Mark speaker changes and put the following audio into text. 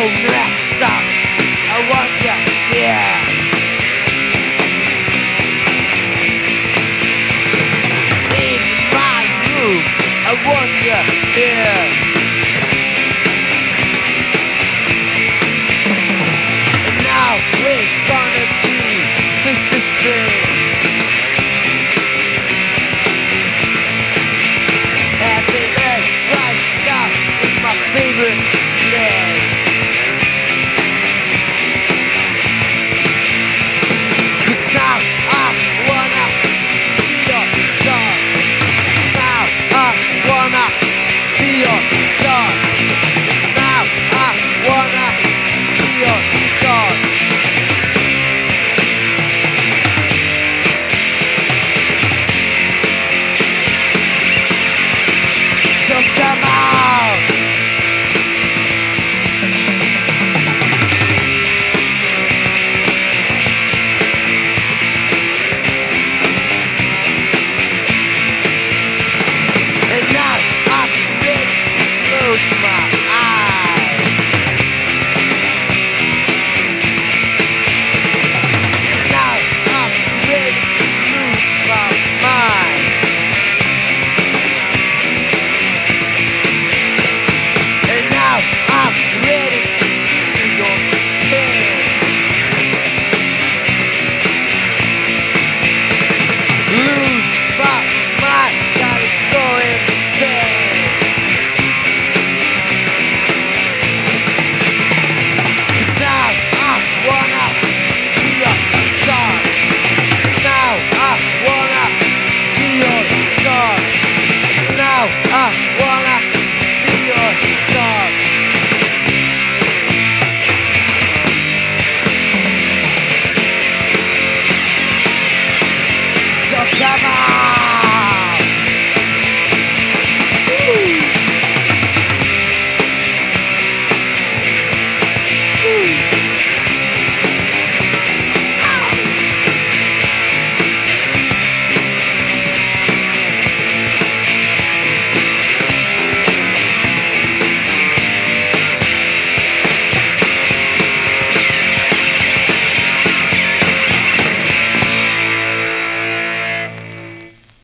Speaker 1: messed up. I want you here. In my room, I want you here. And now we're gonna be sister the end, my favorite. Hey.